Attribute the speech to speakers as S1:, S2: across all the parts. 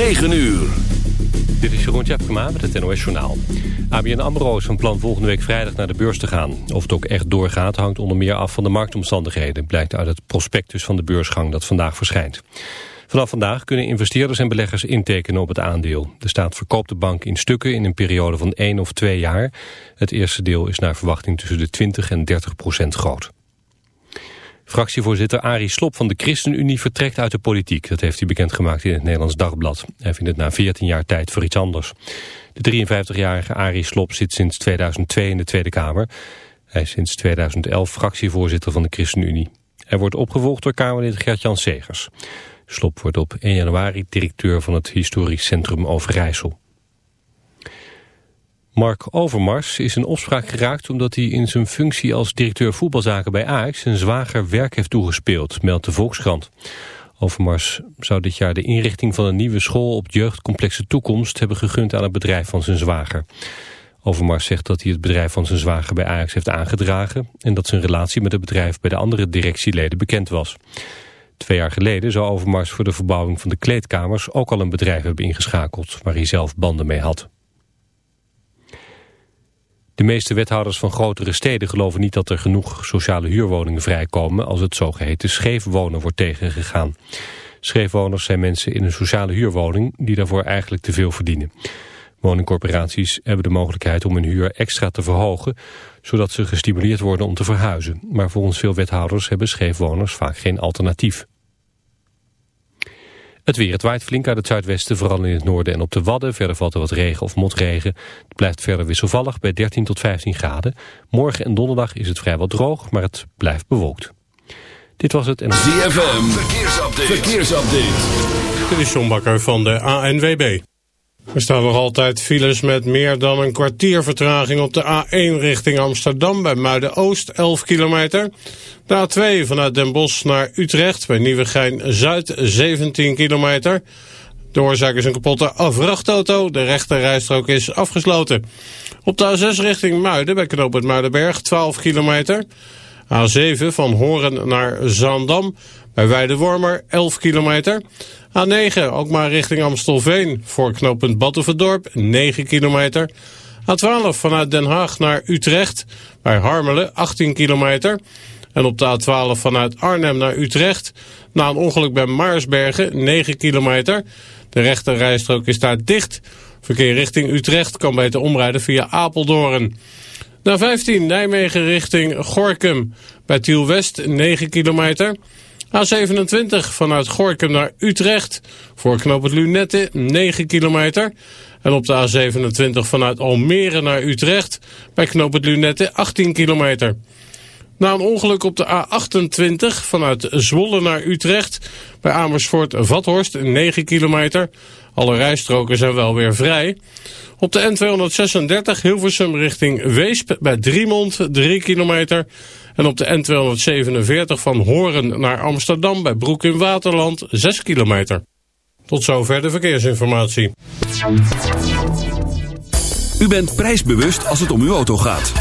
S1: 9 uur.
S2: Dit is Jeroen Tjepkema met het NOS Journaal. ABN AMRO is van plan volgende week vrijdag naar de beurs te gaan. Of het ook echt doorgaat hangt onder meer af van de marktomstandigheden... blijkt uit het prospectus van de beursgang dat vandaag verschijnt. Vanaf vandaag kunnen investeerders en beleggers intekenen op het aandeel. De staat verkoopt de bank in stukken in een periode van 1 of 2 jaar. Het eerste deel is naar verwachting tussen de 20 en 30 procent groot. Fractievoorzitter Arie Slop van de ChristenUnie vertrekt uit de politiek. Dat heeft hij bekendgemaakt in het Nederlands Dagblad. Hij vindt het na 14 jaar tijd voor iets anders. De 53-jarige Arie Slop zit sinds 2002 in de Tweede Kamer. Hij is sinds 2011 fractievoorzitter van de ChristenUnie. Hij wordt opgevolgd door Kamerlid Gert-Jan Segers. Slop wordt op 1 januari directeur van het historisch centrum Overijssel. Mark Overmars is in opspraak geraakt omdat hij in zijn functie als directeur voetbalzaken bij Ajax zijn zwager werk heeft toegespeeld, meldt de Volkskrant. Overmars zou dit jaar de inrichting van een nieuwe school op jeugdcomplexe toekomst hebben gegund aan het bedrijf van zijn zwager. Overmars zegt dat hij het bedrijf van zijn zwager bij Ajax heeft aangedragen en dat zijn relatie met het bedrijf bij de andere directieleden bekend was. Twee jaar geleden zou Overmars voor de verbouwing van de kleedkamers ook al een bedrijf hebben ingeschakeld waar hij zelf banden mee had. De meeste wethouders van grotere steden geloven niet dat er genoeg sociale huurwoningen vrijkomen als het zogeheten scheefwonen wordt tegengegaan. Scheefwoners zijn mensen in een sociale huurwoning die daarvoor eigenlijk te veel verdienen. Woningcorporaties hebben de mogelijkheid om hun huur extra te verhogen, zodat ze gestimuleerd worden om te verhuizen. Maar volgens veel wethouders hebben scheefwoners vaak geen alternatief. Het weer, het waait flink uit het zuidwesten, vooral in het noorden en op de Wadden. Verder valt er wat regen of motregen. Het blijft verder wisselvallig bij 13 tot 15 graden. Morgen en donderdag is het vrijwel droog, maar het blijft bewolkt. Dit was het en...
S1: ZFM, verkeersupdate. verkeersupdate.
S3: Dit is John Bakker van de ANWB. Er staan nog altijd files met meer dan een kwartier vertraging op de A1 richting Amsterdam bij Muiden-Oost, 11 kilometer. De A2 vanuit Den Bosch naar Utrecht bij Nieuwegein-Zuid, 17 kilometer. De oorzaak is een kapotte vrachtauto. De rechte rijstrook is afgesloten. Op de A6 richting Muiden bij knooppunt Muidenberg, 12 kilometer. A7 van Horen naar Zaandam bij Weidewormer, 11 kilometer. A9, ook maar richting Amstelveen, voor knooppunt Battenverdorp, 9 kilometer. A12 vanuit Den Haag naar Utrecht, bij Harmelen, 18 kilometer. En op de A12 vanuit Arnhem naar Utrecht, na een ongeluk bij Maarsbergen, 9 kilometer. De rechte rijstrook is daar dicht. Verkeer richting Utrecht kan beter omrijden via Apeldoorn. Na 15 Nijmegen richting Gorkum, bij Tiel West, 9 kilometer. A27 vanuit Gorkum naar Utrecht. Voor knooppunt Lunette 9 kilometer. En op de A27 vanuit Almere naar Utrecht. Bij knooppunt Lunette 18 kilometer. Na een ongeluk op de A28 vanuit Zwolle naar Utrecht. Bij Amersfoort-Vathorst 9 kilometer. Alle rijstroken zijn wel weer vrij. Op de N236 Hilversum richting Weesp bij Driemond 3 kilometer. En op de N247 van Horen naar Amsterdam bij Broek in Waterland 6 kilometer. Tot zover de verkeersinformatie.
S1: U bent prijsbewust als het om uw auto gaat.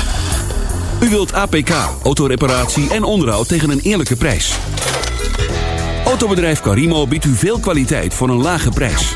S1: U wilt APK, autoreparatie en onderhoud tegen een eerlijke prijs. Autobedrijf Carimo biedt u veel kwaliteit voor een lage prijs.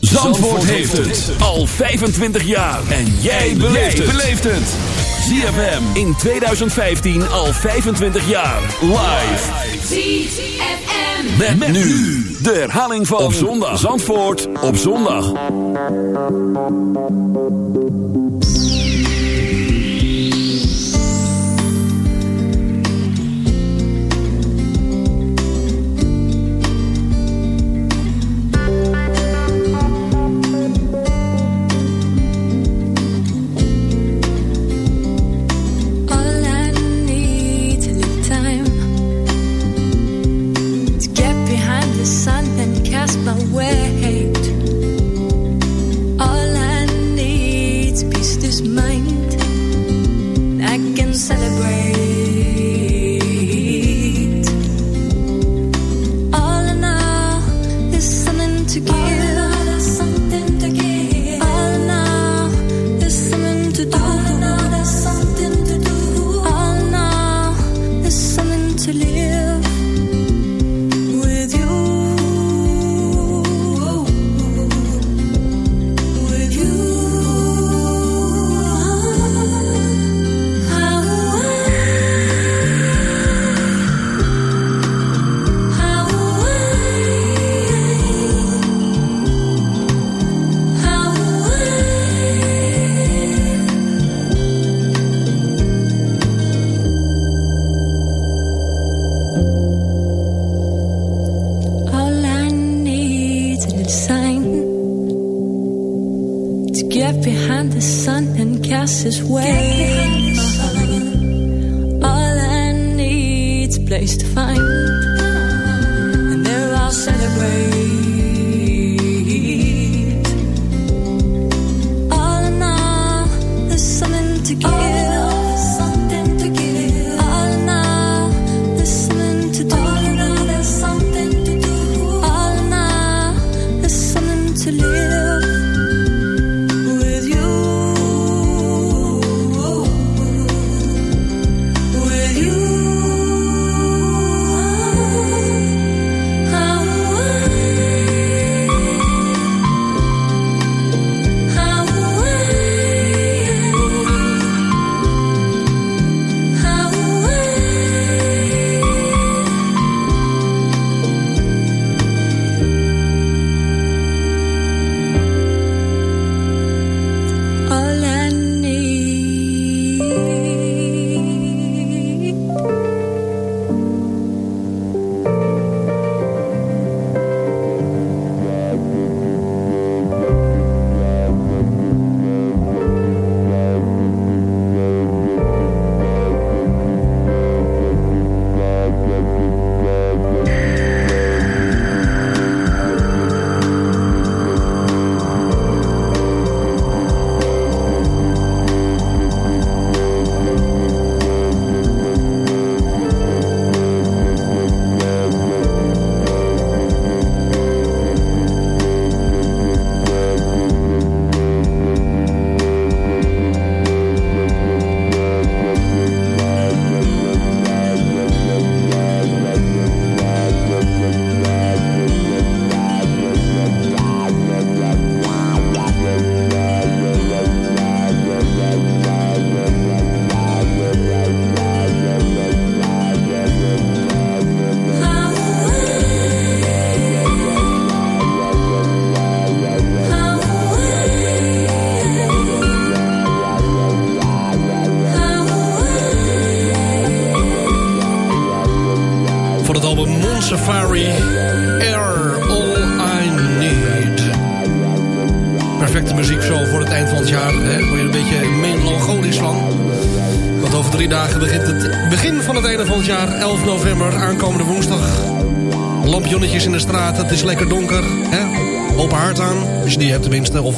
S1: Zandvoort heeft het al 25 jaar. En jij beleeft het. ZFM in 2015 al 25 jaar. Live.
S4: ZFM.
S1: Met, met nu de herhaling van op zondag. Zandvoort op zondag.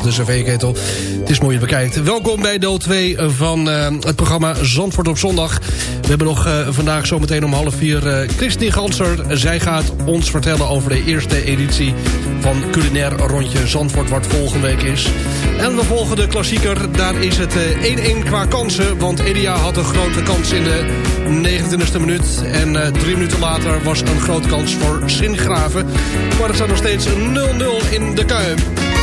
S5: De cv-ketel. Het is mooi je bekijkt. Welkom bij deel 2 van eh, het programma Zandvoort op zondag. We hebben nog uh, vandaag zometeen om half vier uh, Christine Ganser. Zij gaat ons vertellen over de eerste editie van Culinair Rondje Zandvoort... wat volgende week is. En we volgen de klassieker. Daar is het 1-1 qua kansen. Want Elia had een grote kans in de 29e minuut. En drie minuten later was een grote kans voor Singraven. Maar het staat nog steeds 0-0 in de Kuip.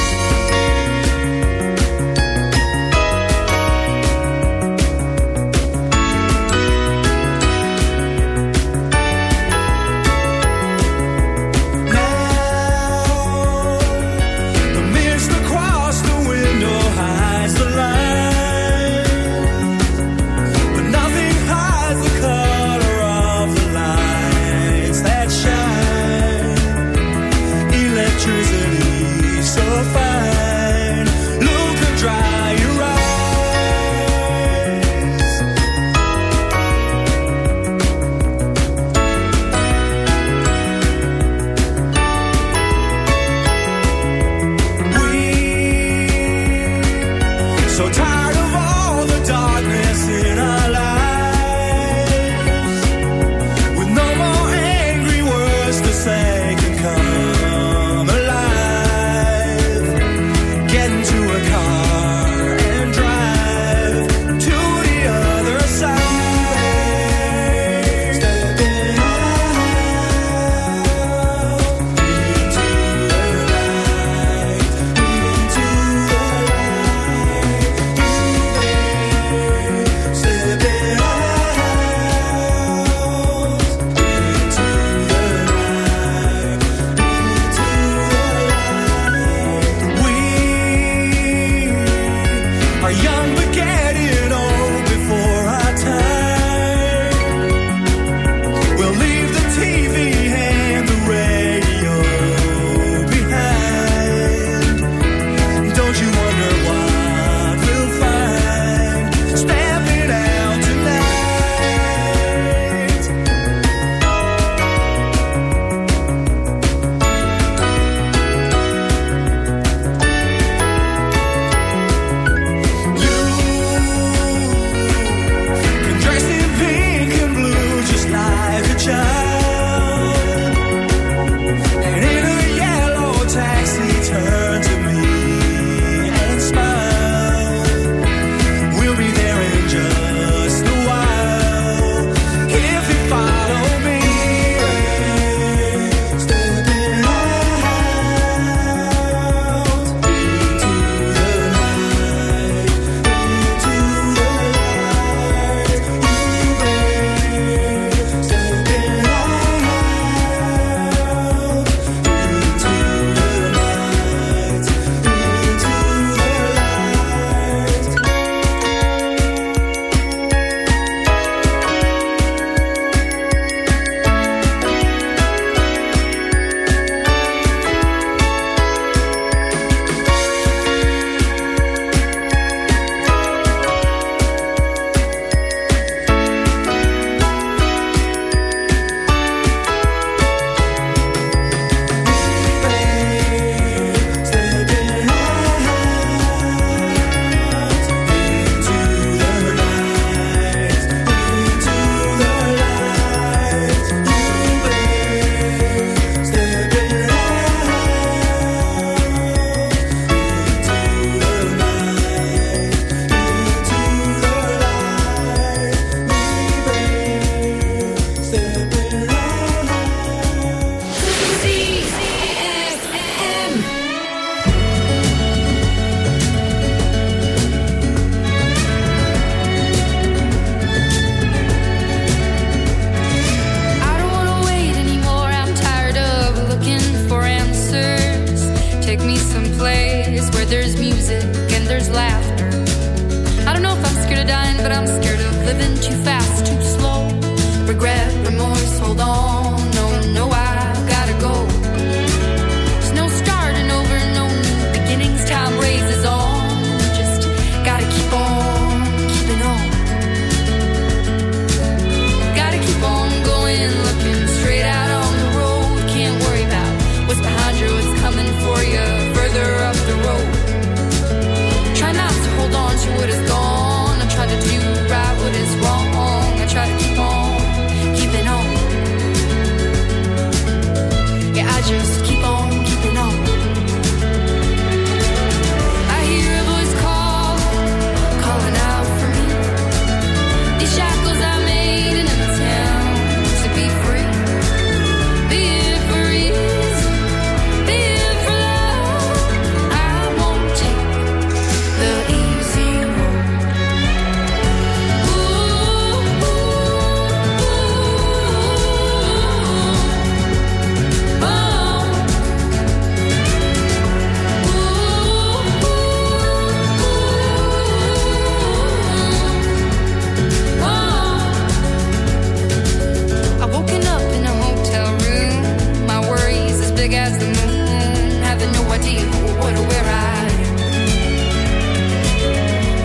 S6: With no idea what or where I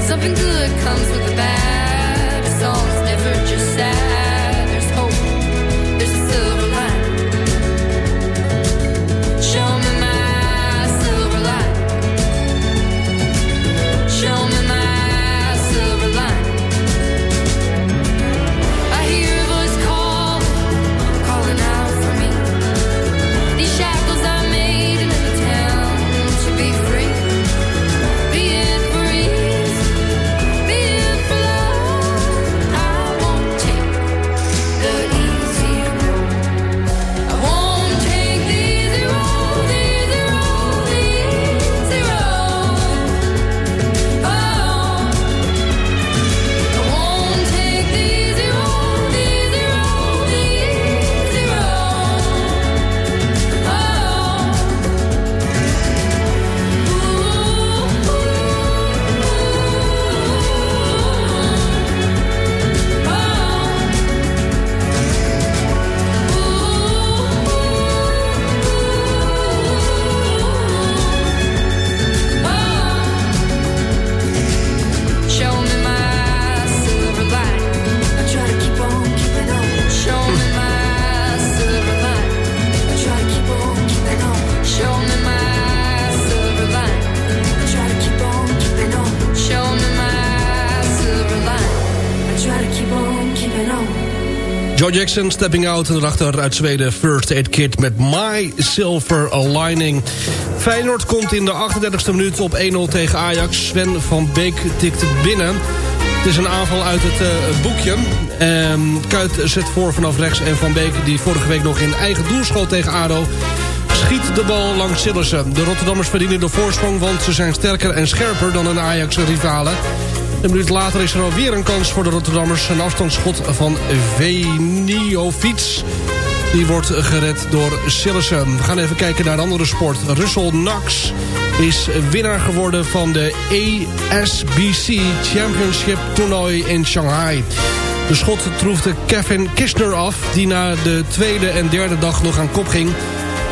S6: Something good comes with the bad. A song's never just sad.
S5: Joe Jackson, Stepping Out. En daarachter uit Zweden First Aid Kit met My Silver Lining. Feyenoord komt in de 38e minuut op 1-0 tegen Ajax. Sven van Beek tikt binnen. Het is een aanval uit het eh, boekje. Ehm Kuit zet voor vanaf rechts. En Van Beek, die vorige week nog in eigen doel schoot tegen ADO... schiet de bal langs Sillissen. De Rotterdammers verdienen de voorsprong... want ze zijn sterker en scherper dan hun Ajax-rivalen. Een minuut later is er alweer een kans voor de Rotterdammers. Een afstandsschot van Veniovic. Die wordt gered door Sillissen. We gaan even kijken naar de andere sport. Russell Knox is winnaar geworden van de ASBC Championship toernooi in Shanghai. De schot troefde Kevin Kistner af, die na de tweede en derde dag nog aan kop ging.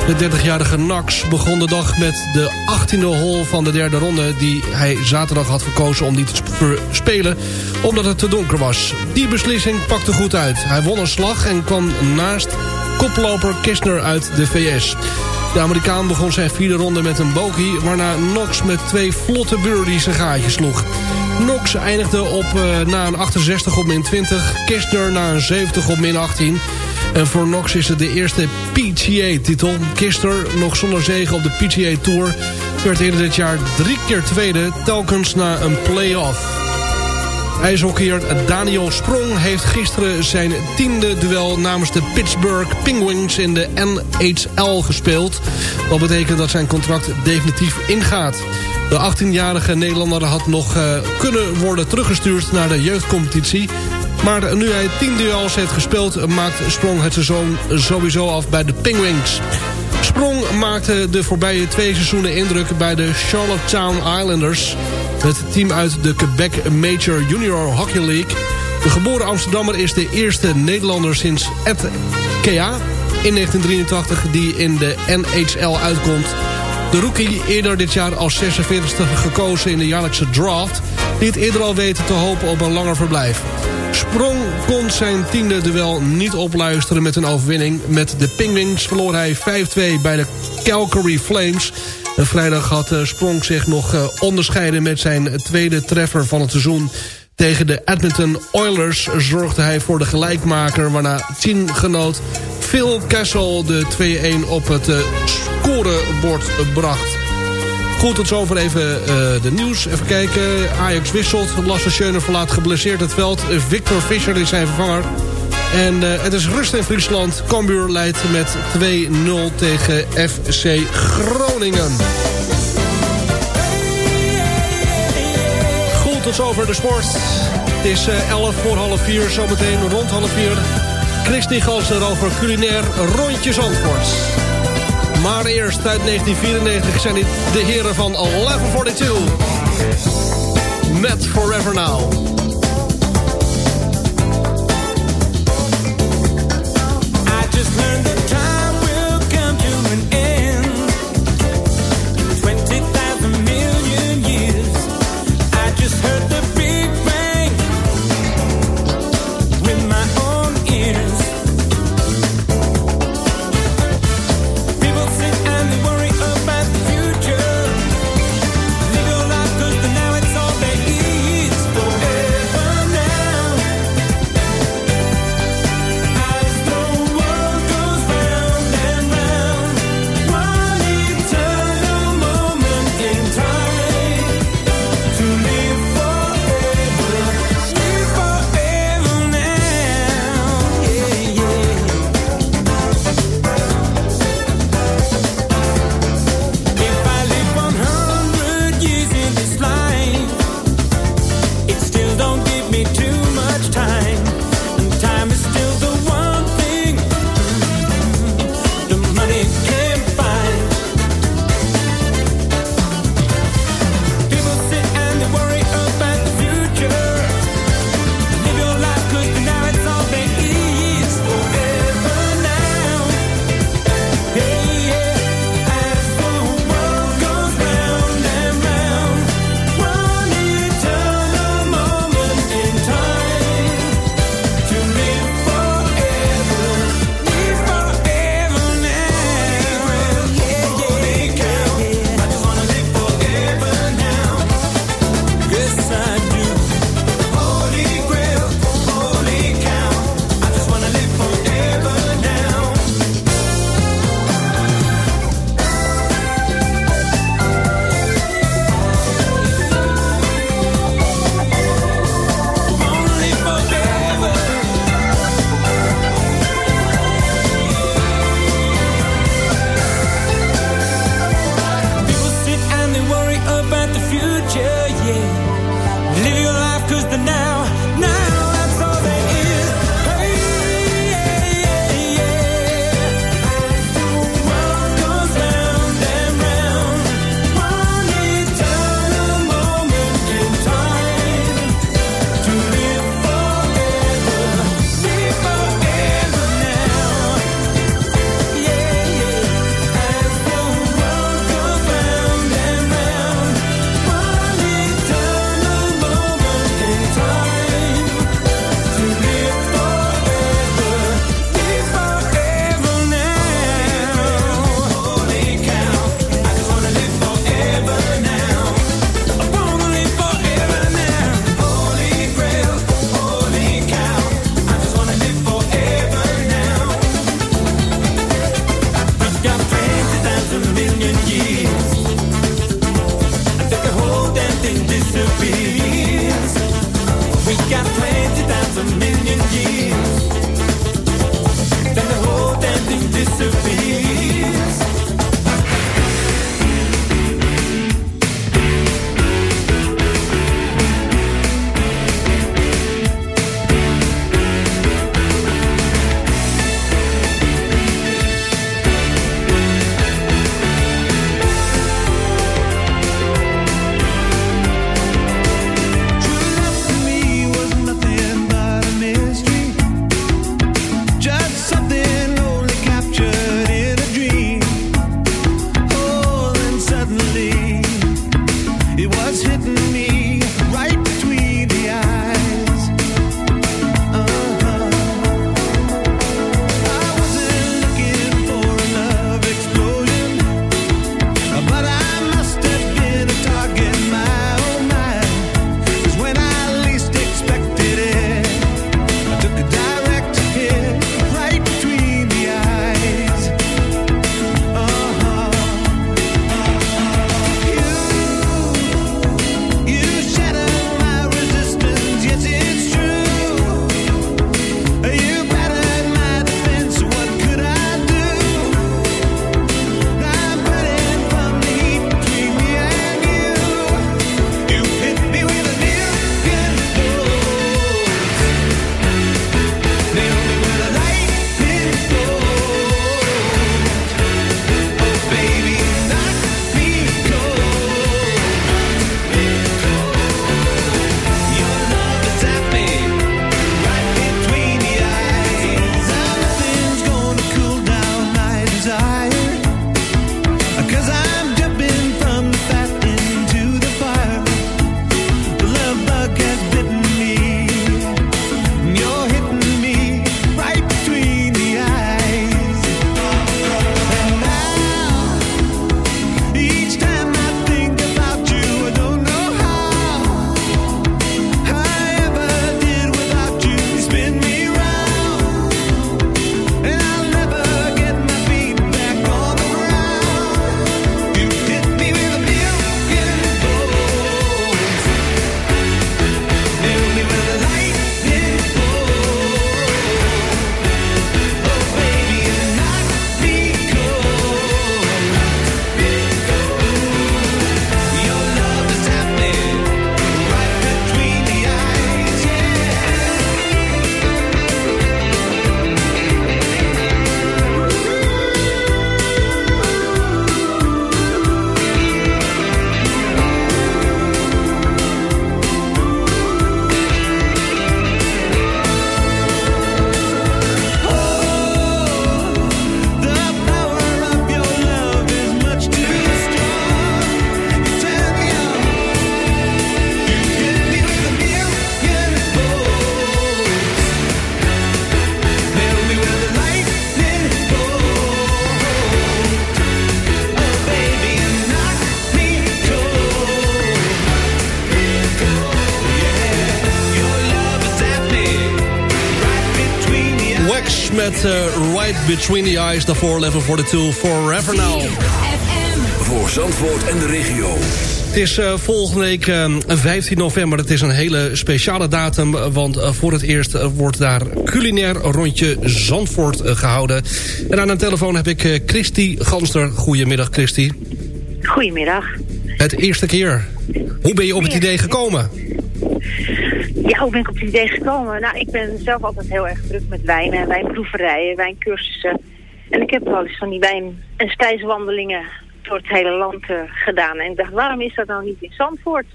S5: De 30-jarige Nax begon de dag met de 18e hole van de derde ronde... die hij zaterdag had gekozen om niet te sp- spelen... omdat het te donker was. Die beslissing pakte goed uit. Hij won een slag en kwam naast koploper Kistner uit de VS. De Amerikaan begon zijn vierde ronde met een bogey... waarna Knox met twee vlotte birdies een gaatje sloeg. Knox eindigde op, eh, na een 68 op min 20... Kistner na een 70 op min 18... En voor Knox is het de eerste PGA-titel. Kister, nog zonder zegen op de PGA Tour... werd eerder dit jaar drie keer tweede, telkens na een play-off. IJshockeyer Daniel Sprong heeft gisteren zijn tiende duel... namens de Pittsburgh Penguins in de NHL gespeeld. Wat betekent dat zijn contract definitief ingaat. De 18-jarige Nederlander had nog uh, kunnen worden teruggestuurd naar de jeugdcompetitie... Maar nu hij 10 duels heeft gespeeld... maakt Sprong het seizoen sowieso af bij de Penguins. Sprong maakte de voorbije twee seizoenen indruk bij de Charlottetown Islanders. Het team uit de Quebec Major Junior Hockey League. De geboren Amsterdammer is de eerste Nederlander sinds Ed Kea in 1983 die in de NHL uitkomt. De rookie eerder dit jaar als 46 gekozen in de jaarlijkse draft... liet eerder al weten te hopen op een langer verblijf. Sprong kon zijn tiende duel niet opluisteren met een overwinning. Met de Penguins verloor hij 5-2 bij de Calgary Flames. Vrijdag had Sprong zich nog onderscheiden met zijn tweede treffer van het seizoen. Tegen de Edmonton Oilers zorgde hij voor de gelijkmaker... waarna teamgenoot Phil Kessel de 2-1 op het scorebord bracht. Goed, tot zover even uh, de nieuws. Even kijken. Ajax wisselt. Lasse Schöne verlaat geblesseerd het veld. Victor Fischer is zijn vervanger. En uh, het is rust in Friesland. Cambuur leidt met 2-0 tegen FC Groningen. Goed, tot zover de sport. Het is uh, 11 voor half 4. Zometeen rond half 4. Christy Ganser over culinair rondjes Zandvoort. Maar eerst uit 1994 zijn dit de heren van 1142. Met Forever Now. met eh, Right Between the Eyes. Daarvoor Level 42 Forever Now.
S1: Voor Zandvoort en de regio.
S5: Het is eh, volgende week eh, 15 november. Het is een hele speciale datum. Want voor het eerst wordt daar culinair rondje Zandvoort gehouden. En aan de telefoon heb ik Christy Ganster. Goedemiddag Christy.
S7: Goedemiddag.
S5: Het eerste keer. Hoe ben je op het idee gekomen?
S7: Ja, hoe ben ik op het idee gekomen? Nou, ik ben zelf altijd heel erg druk met wijnen en wijnproeverijen, wijncursussen. En ik heb wel eens van die wijn- en spijswandelingen door het hele land eh, gedaan. En ik dacht, waarom is dat nou niet in Zandvoort?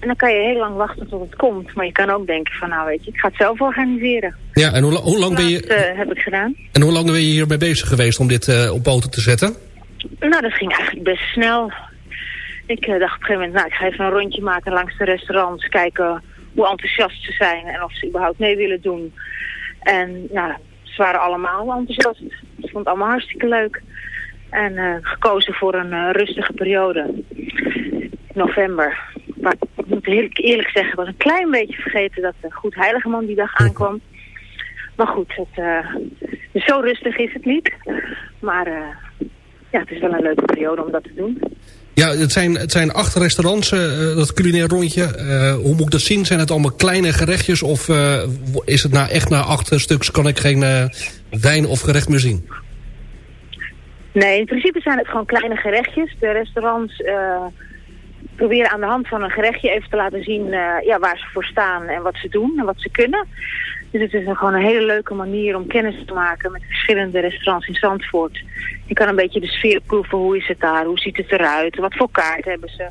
S7: En dan kan je heel lang wachten tot het komt. Maar je kan ook denken van, nou weet je, ik ga het zelf organiseren.
S5: Ja, en hoe, la- hoe lang ben
S7: Dat
S5: je,
S7: eh, heb ik gedaan.
S5: en hoe lang ben je hiermee bezig geweest om dit eh, op poten te zetten?
S7: Nou, dat ging eigenlijk best snel. Ik dacht op een gegeven moment, nou, ik ga even een rondje maken langs de restaurants. Kijken hoe enthousiast ze zijn en of ze überhaupt mee willen doen. En nou, ze waren allemaal enthousiast. Ik vond het allemaal hartstikke leuk. En eh, gekozen voor een eh, rustige periode. November. Maar ik moet heel eerlijk zeggen, ik was een klein beetje vergeten dat de Goed Heilige Man die dag aankwam. Maar goed, het, eh, zo rustig is het niet. Maar ja, het is wel een leuke periode om dat te doen.
S5: Ja, het zijn, het zijn acht restaurants, eh, dat culinair rondje. Eh, hoe moet ik dat zien? Zijn het allemaal kleine gerechtjes? Of eh, is het nou echt na acht eh, stuks kan ik geen eh, wijn of gerecht meer zien?
S7: Nee, in principe zijn het gewoon kleine gerechtjes. De restaurants eh, proberen aan de hand van een gerechtje even te laten zien eh, ja, waar ze voor staan en wat ze doen en wat ze kunnen. Dus het is een, gewoon een hele leuke manier om kennis te maken met verschillende restaurants in Zandvoort. Je kan een beetje de sfeer proeven, hoe is het daar, hoe ziet het eruit, wat voor kaart hebben ze.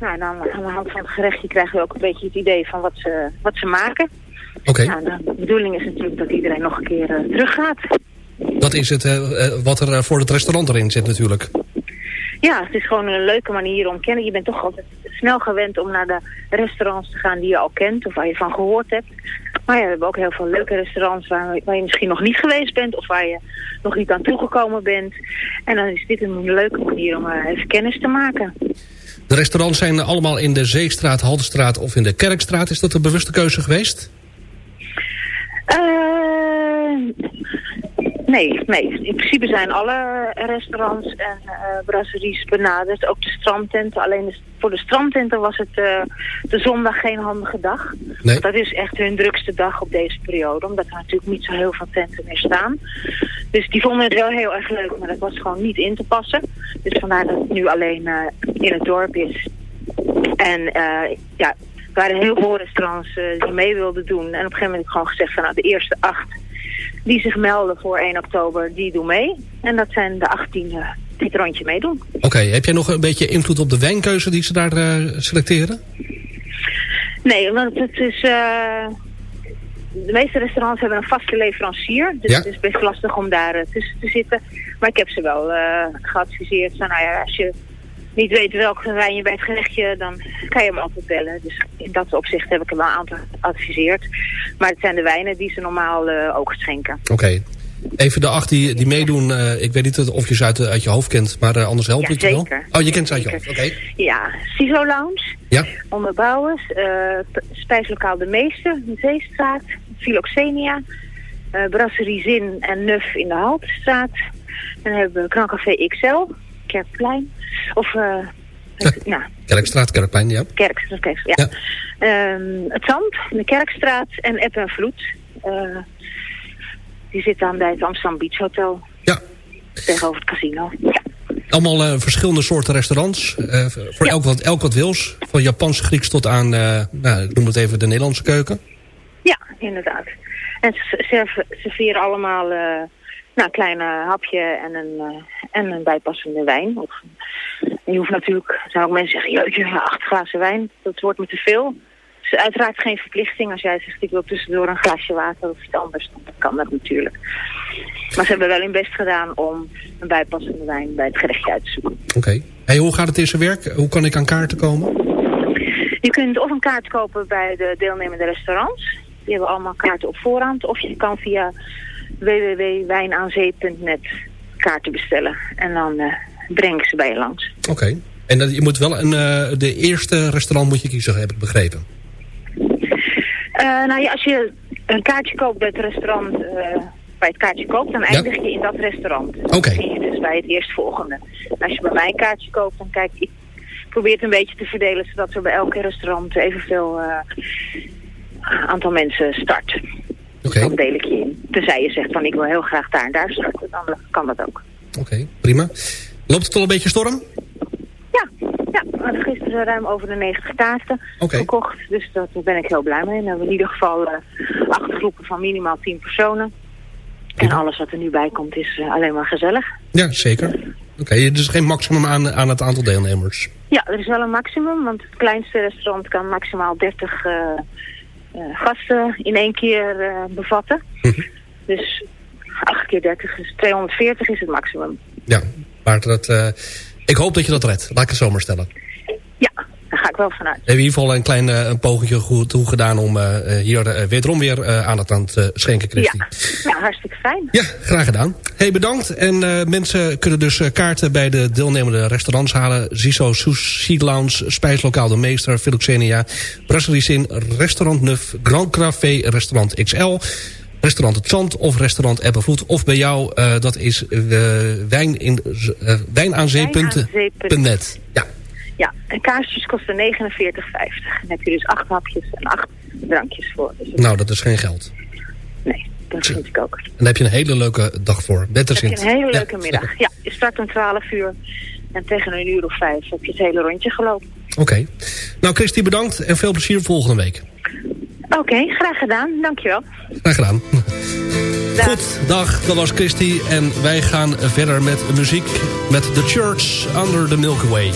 S7: Nou, en dan aan de hand van het gerechtje krijgen we ook een beetje het idee van wat ze, wat ze maken.
S5: Oké,
S7: Nou, de bedoeling is natuurlijk dat iedereen nog een keer eh, teruggaat.
S5: dat is het eh, eh, wat er voor het restaurant erin zit natuurlijk.
S7: Ja, het is gewoon een leuke manier om kennen. Je bent toch altijd snel gewend om naar de restaurants te gaan die je al kent of waar je van gehoord hebt. Maar ja, we hebben ook heel veel leuke restaurants waar, waar je misschien nog niet geweest bent of waar je nog niet aan toegekomen bent. En dan is dit een leuke manier om eh, even kennis te maken.
S5: De restaurants zijn allemaal in de Zeestraat, Haldenstraat of in de Kerkstraat. Is dat een bewuste keuze geweest?
S7: Eh, nee, nee. In principe zijn alle restaurants en eh, brasseries benaderd. Ook de strandtenten. Alleen de- voor de strandtenten was het eh, de zondag geen handige dag.
S5: Nee.
S7: Dat is echt hun drukste dag op deze periode. Omdat er natuurlijk niet zo heel veel tenten meer staan. Dus die vonden het wel heel erg leuk. Maar dat was gewoon niet in te passen. Dus vandaar dat het nu alleen eh, in het dorp is. En ja, er waren heel veel restaurants die mee wilden doen. En op een gegeven moment heb ik gewoon gezegd van nou, de eerste acht die zich melden voor 1 oktober, die doen mee. En dat zijn de 18 eh, die het rondje meedoen.
S5: Oké, heb jij nog een beetje invloed op de wijnkeuze die ze daar eh, selecteren?
S7: Nee, want het is... eh, de meeste restaurants hebben een vaste leverancier. Dus
S5: Ja.
S7: het is best lastig om daar tussen te zitten. Maar ik heb ze wel geadviseerd. Van, nou ja, als je niet weet welke wijn je bij het gerechtje, dan kan je hem altijd bellen. Dus in dat opzicht heb ik hem wel een aantal geadviseerd. Maar het zijn de wijnen die ze normaal eh, ook schenken.
S5: Oké. Even de acht die, die meedoen. eh, ik weet niet of je ze uit, uit je hoofd kent, maar eh, anders help
S7: Ja,
S5: ik je wel. Oh, je kent ze uit je hoofd. Oké.
S7: Ja, CISO Lounge,
S5: Ja,
S7: Onderbouwers, Spijslokaal De Meester, de Zeestraat, Philoxenia, Brasserie Zin en Nuf in de Haltestraat. Dan hebben we Krancafé XL, Kerkplein, of eh het, nou,
S5: Kerkstraat, Kerkplein, ja.
S7: Kerkstraat, Kerk, ja.
S5: Ja.
S7: Ehm, het Zand, de Kerkstraat en Eb en Vloed. Eh, die zitten aan bij het Amsterdam Beach Hotel
S5: Ja,
S7: tegenover het casino. Ja.
S5: allemaal eh, verschillende soorten restaurants. voor
S7: Ja.
S5: elk, wat, elk wat wils. Van Japans, Grieks tot aan, nou, ik noem het even de Nederlandse keuken.
S7: Ja, inderdaad. En ze serve- serveren allemaal nou, een klein eh, hapje en een, eh, en een bijpassende wijn. Of, je hoeft natuurlijk, zijn ook mensen zeggen, jeetje, acht glazen wijn, dat wordt me te veel. Dus uiteraard geen verplichting als jij zegt, ik wil tussendoor een glaasje water of iets anders, dan kan dat natuurlijk. Maar ze hebben wel hun best gedaan om een bijpassende wijn bij het gerechtje uit te zoeken.
S5: Oké. Hey, hoe gaat het in zijn werk? Hoe kan ik aan kaarten komen?
S7: Je kunt of een kaart kopen bij de deelnemende restaurants. Die hebben allemaal kaarten op voorhand. Of je kan via www.wijnaanzee.net kaarten bestellen. En dan eh breng ik ze bij je langs.
S5: Oké. En dat, je moet wel een, eh, de eerste restaurant moet je kiezen, heb ik begrepen.
S7: Eh, nou ja, als je een kaartje koopt bij het restaurant, bij het kaartje koopt, dan eindig je in dat restaurant.
S5: Oké.
S7: je dus bij het eerstvolgende. Als je bij mij een kaartje koopt, dan kijk ik probeer het een beetje te verdelen, zodat er bij elke restaurant evenveel eh aantal mensen start.
S5: Oké.
S7: Dan deel ik je in. Tenzij je zegt van ik wil heel graag daar en daar starten, dan kan dat ook.
S5: Oké, prima. Loopt het al een beetje storm?
S7: Ja, Ja, we hadden gisteren ruim over de 90 kaarten
S5: Oké.
S7: verkocht. Dus dat, daar ben ik heel blij mee. Dan hebben we in ieder geval eh acht groepen van minimaal 10 personen. En alles wat er nu bij komt is eh, alleen maar gezellig.
S5: Ja, zeker. Oké, er is geen maximum aan, aan het aantal deelnemers.
S7: Ja, er is wel een maximum, want het kleinste restaurant kan maximaal 30 eh, eh, gasten in één keer eh, bevatten. Dus 8 keer 30 is 240 is het maximum.
S5: Ja, maar dat, eh, ik hoop dat je dat redt. Laat ik het zo maar stellen.
S7: Ja, daar ga ik wel vanuit.
S5: We hebben in ieder geval een klein eh, een pogingje toe gedaan om eh, eh, hier wederom weer aandacht aan te schenken, Christy.
S7: Ja, ja hartstikke fijn.
S5: Ja, graag gedaan. Hey, bedankt. En mensen kunnen dus kaarten bij de deelnemende restaurants halen. Ziso Sushi Lounge, Spijslokaal De Meester, Philoxenia, Brasserie Restaurant Nuf, Grand Café, Restaurant XL... Restaurant Het Zand of Restaurant Ebbenvloed. Of bij jou, dat is eh, wijn in, eh, wijnaanzee.net. Ja,
S7: Ja, en kaarsjes kosten 49,50. Dan heb je dus acht hapjes en acht drankjes voor. Dus
S5: nou dat is geen geld.
S7: nee, dat vind ik ook.
S5: En daar heb je een hele leuke dag voor.
S7: Dan heb je een hele
S5: Ja.
S7: leuke middag. Ja, je start om 12 uur. En tegen een uur of vijf heb je het hele rondje gelopen.
S5: Oké. Nou, Christy, bedankt en veel plezier volgende week.
S7: Oké, graag gedaan. Dankjewel.
S5: Graag gedaan.
S7: Dag.
S5: Goed, dag. Dat was Christy. En wij gaan verder met muziek met The Church Under the Milky Way.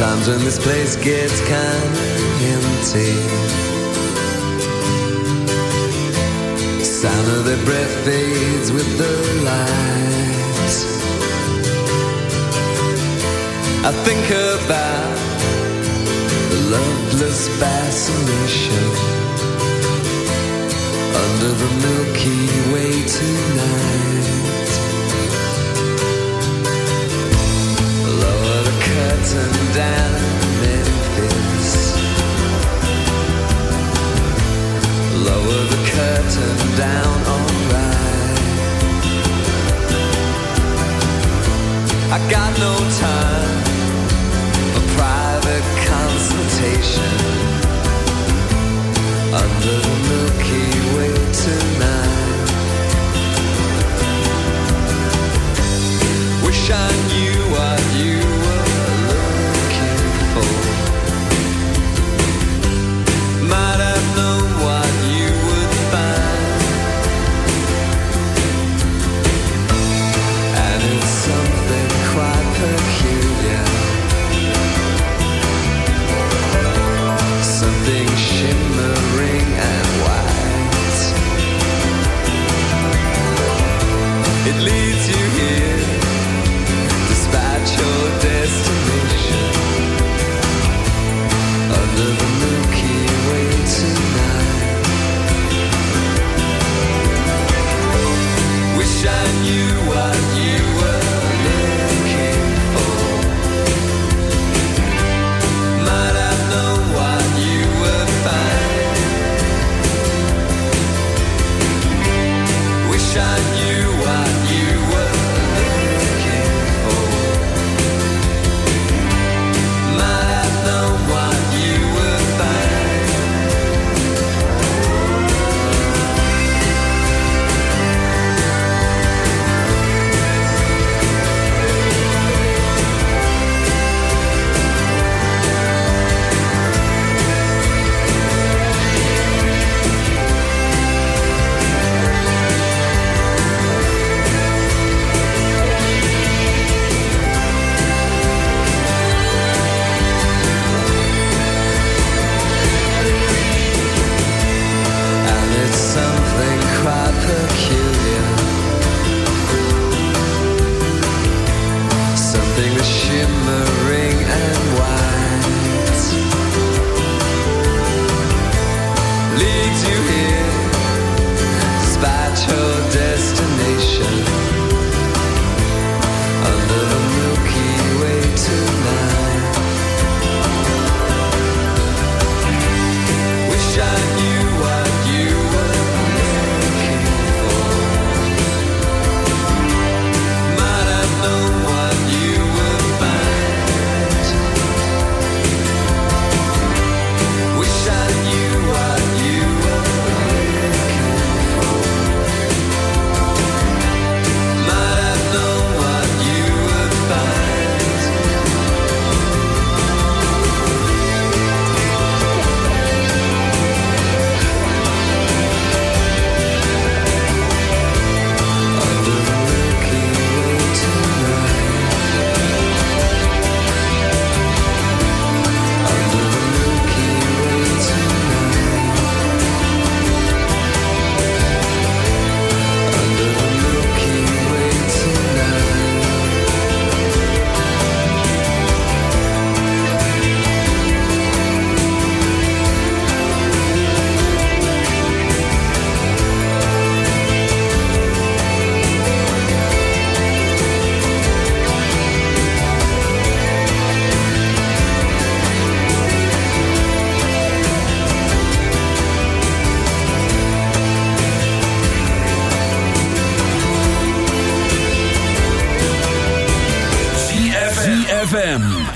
S8: Sometimes when this place gets kind of empty, sound of their breath fades with the lights. I think about the loveless fascination under the Milky Way tonight. Curtain down, Memphis. Lower the curtain down, alright. I got no time for private consultation under the Milky Way tonight. Wish I knew what you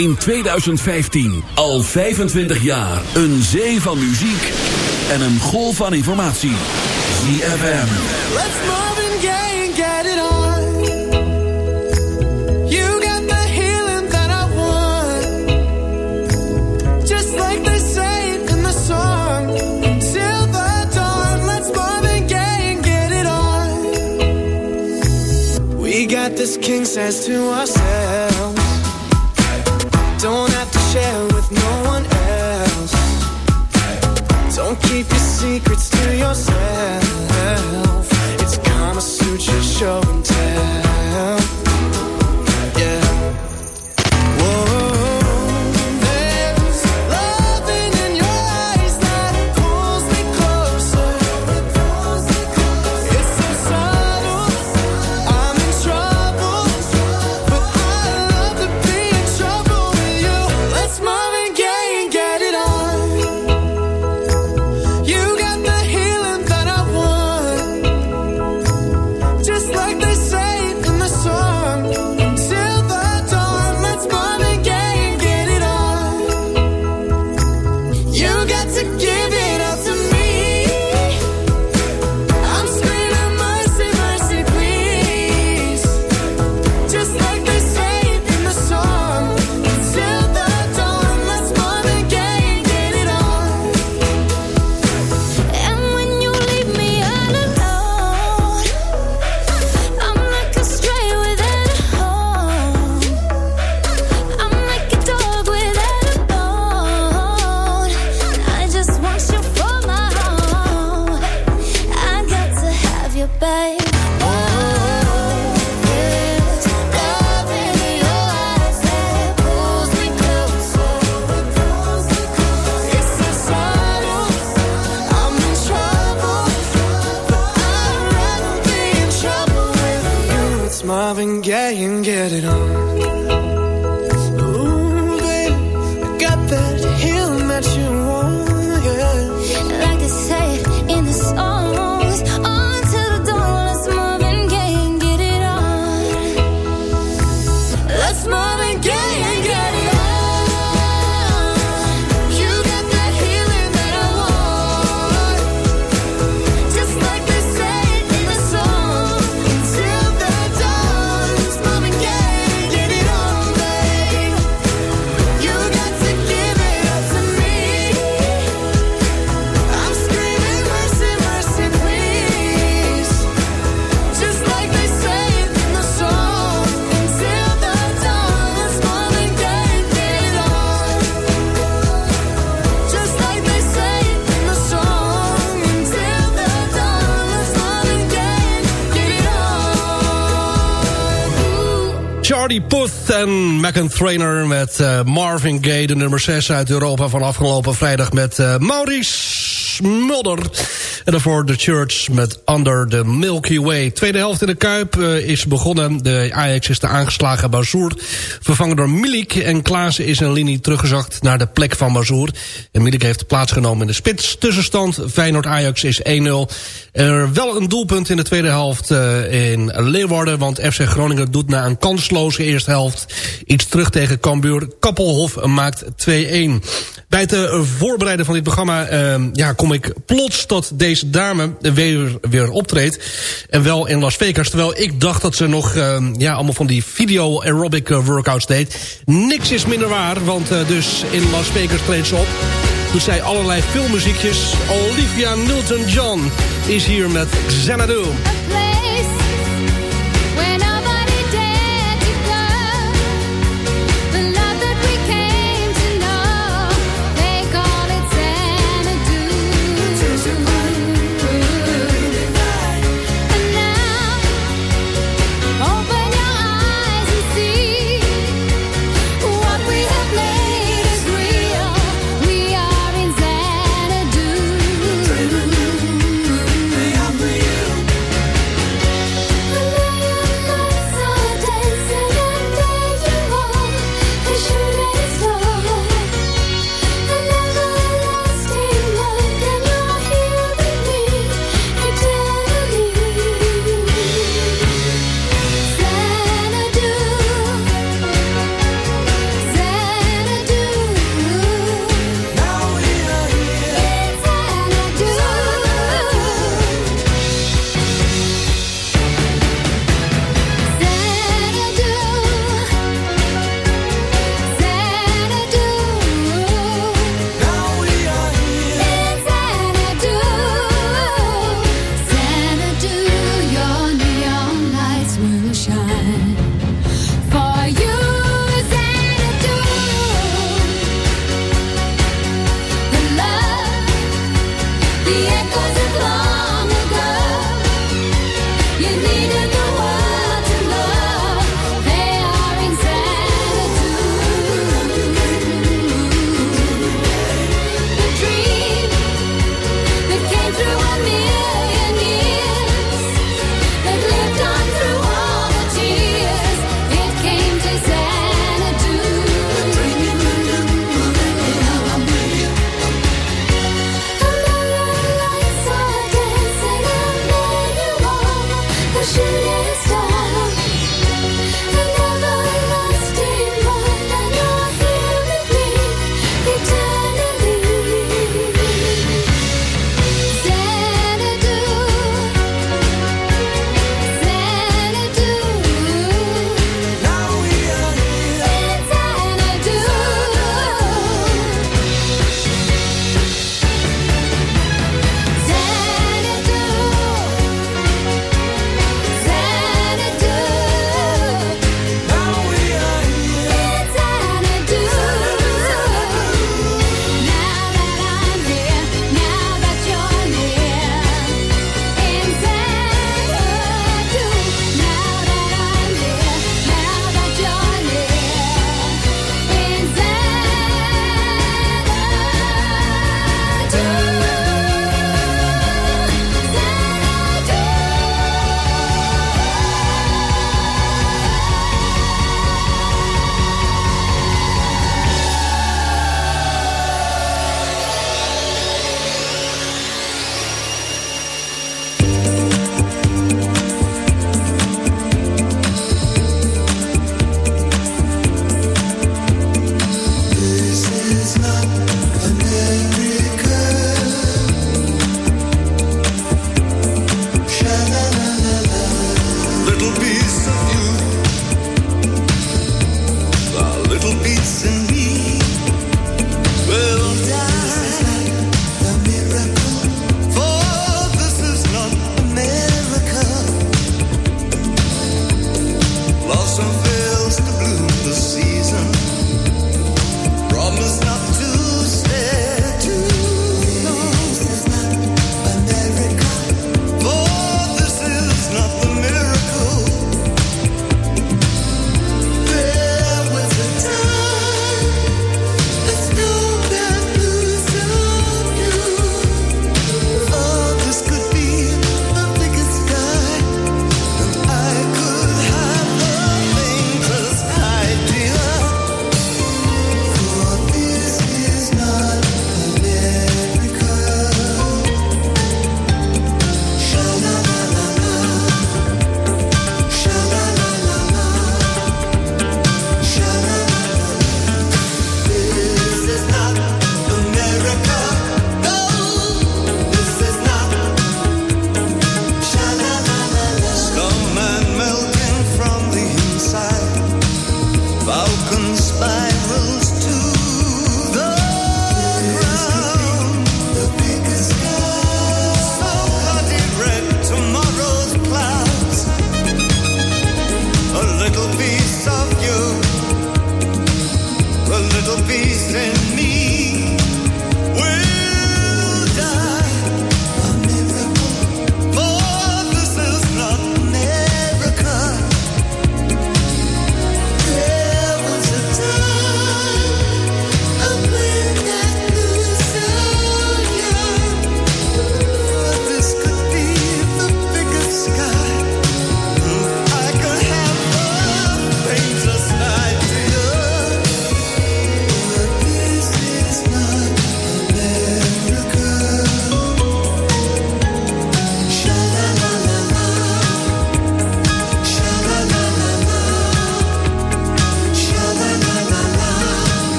S1: in 2015. Al 25 jaar. Een zee van muziek en een golf van informatie. ZFM.
S9: Let's Marvin Gaye and get it on. You got the healing that I want. Just like they say in the song. Till the dawn, let's Marvin Gaye and get it on. We got this king says to ourselves.
S5: Charlie Puth en Megan Trainer met eh, Marvin Gaye, de nummer 6 uit Europa van afgelopen vrijdag met eh, Maurice Mulder. En daarvoor The Church met Under the Milky Way. Tweede helft in de Kuip eh, is begonnen. De Ajax is de aangeslagen Bazoer. Vervangen door Milik. En Klaassen is een linie teruggezakt naar de plek van Bazoer. En Milik heeft plaatsgenomen in de spits. Tussenstand Feyenoord-Ajax is 1-0. Er wel een doelpunt in de tweede helft eh, in Leeuwarden. Want FC Groningen doet na een kansloze eerste helft iets terug tegen Cambuur. Kappelhof maakt 2-1. Bij het eh, voorbereiden van dit programma ja, kom ik plots tot deze dame weer, weer optreedt. En wel in Las Vegas. Terwijl ik dacht dat ze nog eh, ja, allemaal van die video aerobic eh, workouts deed. Niks is minder waar, want eh, dus in Las Vegas treedt ze op. Doet zij allerlei filmmuziekjes. Olivia Newton-John is hier met Xanadu.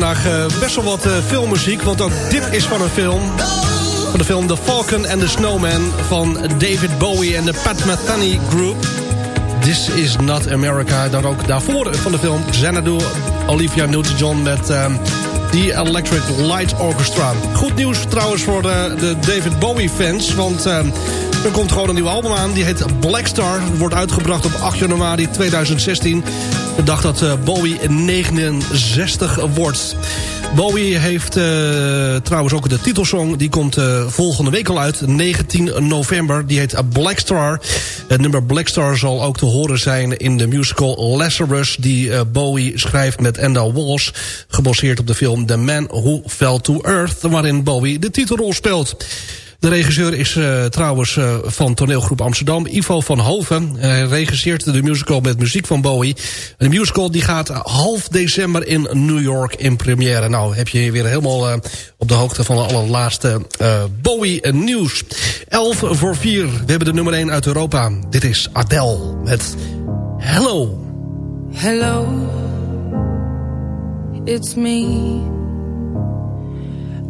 S5: Vandaag eh, best wel wat eh, filmmuziek, want ook dit is van een film. Van de film The Falcon and the Snowman van David Bowie en de Pat Metheny Group. This is not America. Dan ook daarvoor van de film Xanadu, Olivia Newton-John met ehm, The Electric Light Orchestra. Goed nieuws trouwens voor de, de David Bowie fans, want ehm, er komt gewoon een nieuw album aan. Die heet Black Star, wordt uitgebracht op 8 januari 2016. De dag dat eh, Bowie 69 wordt. Bowie heeft eh, trouwens ook de titelsong. Die komt eh, volgende week al uit. 19 november. Die heet Black Star. Het nummer Black Star zal ook te horen zijn in de musical Lazarus. Die Bowie schrijft met Enda Walsh. Gebaseerd op de film The Man Who Fell to Earth. Waarin Bowie de titelrol speelt. De regisseur is uh, trouwens uh, van toneelgroep Amsterdam, Ivo van Hoven. Hij regisseert de musical met muziek van Bowie. De musical die gaat half december in New York in première. Nou, heb je weer helemaal uh, op de hoogte van de allerlaatste Bowie nieuws. 11 voor 4. We hebben de nummer 1 uit Europa. Dit is Adele met Hello.
S10: Hello, it's me.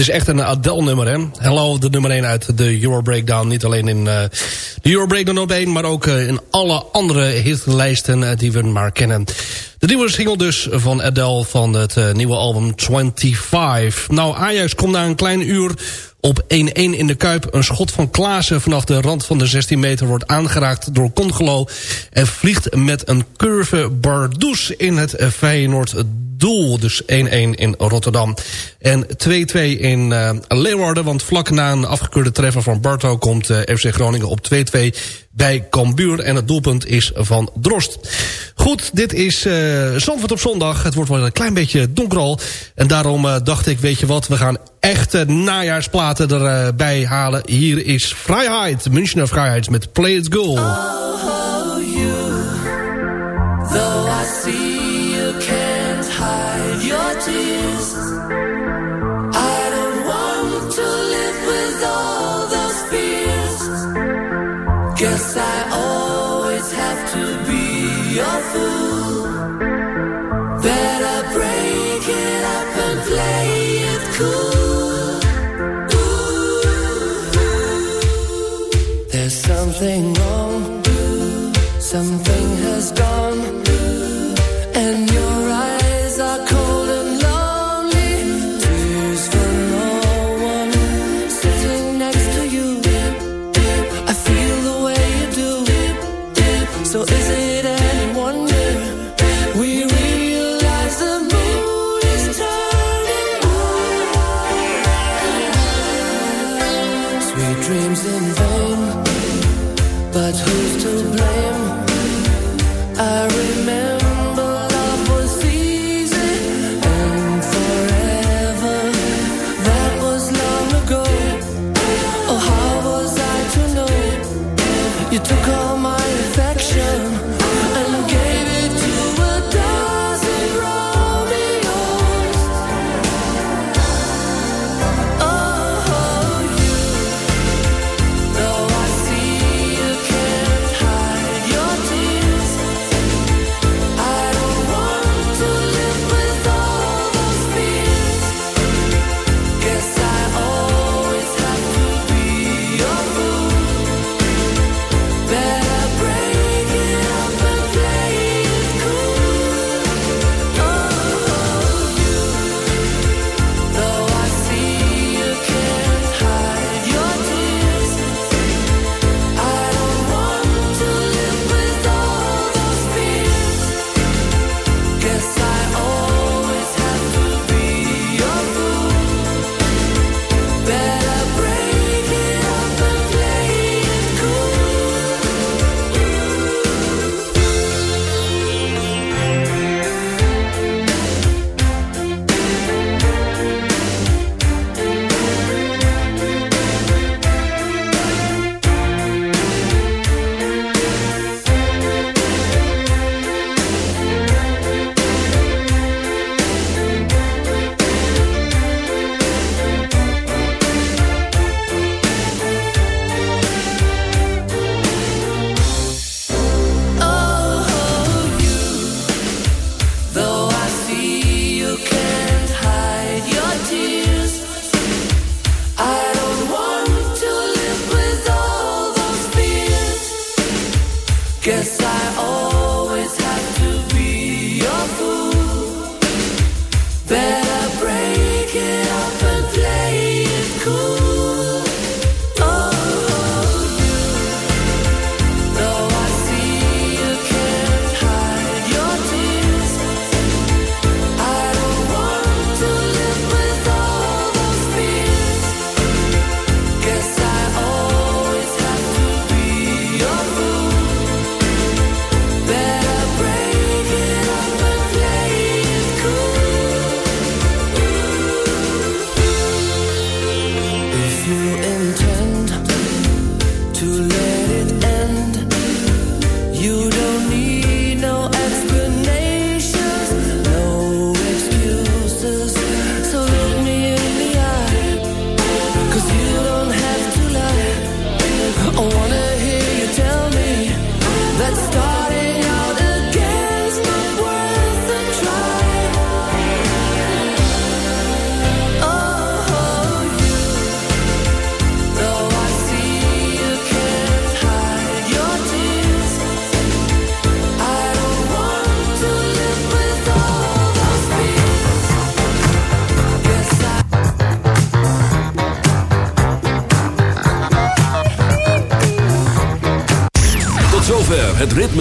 S5: Is echt een Adele-nummer, hè? Hello, de nummer 1 uit de Euro Breakdown. Niet alleen in eh, de Euro Breakdown op 1, maar ook eh, in alle andere hitlijsten eh, die we maar kennen. De nieuwe single dus van Adele van het nieuwe album 25. Nou, Ajax komt na een klein uur op 1-1 in de Kuip. Een schot van Klaassen vanaf de rand van de 16 meter wordt aangeraakt door Congelo... en vliegt met een curve Bardoes in het Feyenoord doel. Dus 1-1 in Rotterdam. En 2-2 in uh, Leeuwarden, want vlak na een afgekeurde treffer van Barto... komt uh, FC Groningen op 2-2 bij Cambuur. En het doelpunt is van Drost. Goed, dit is uh, Zandvoort op zondag. Het wordt wel een klein beetje donker al. En daarom dacht ik, weet je wat, we gaan echte najaarsplaten erbij halen. Hier is Vrijheid, Münchner Vrijheid met Play It Goal.
S10: Oh, see you but who's to blame? I remember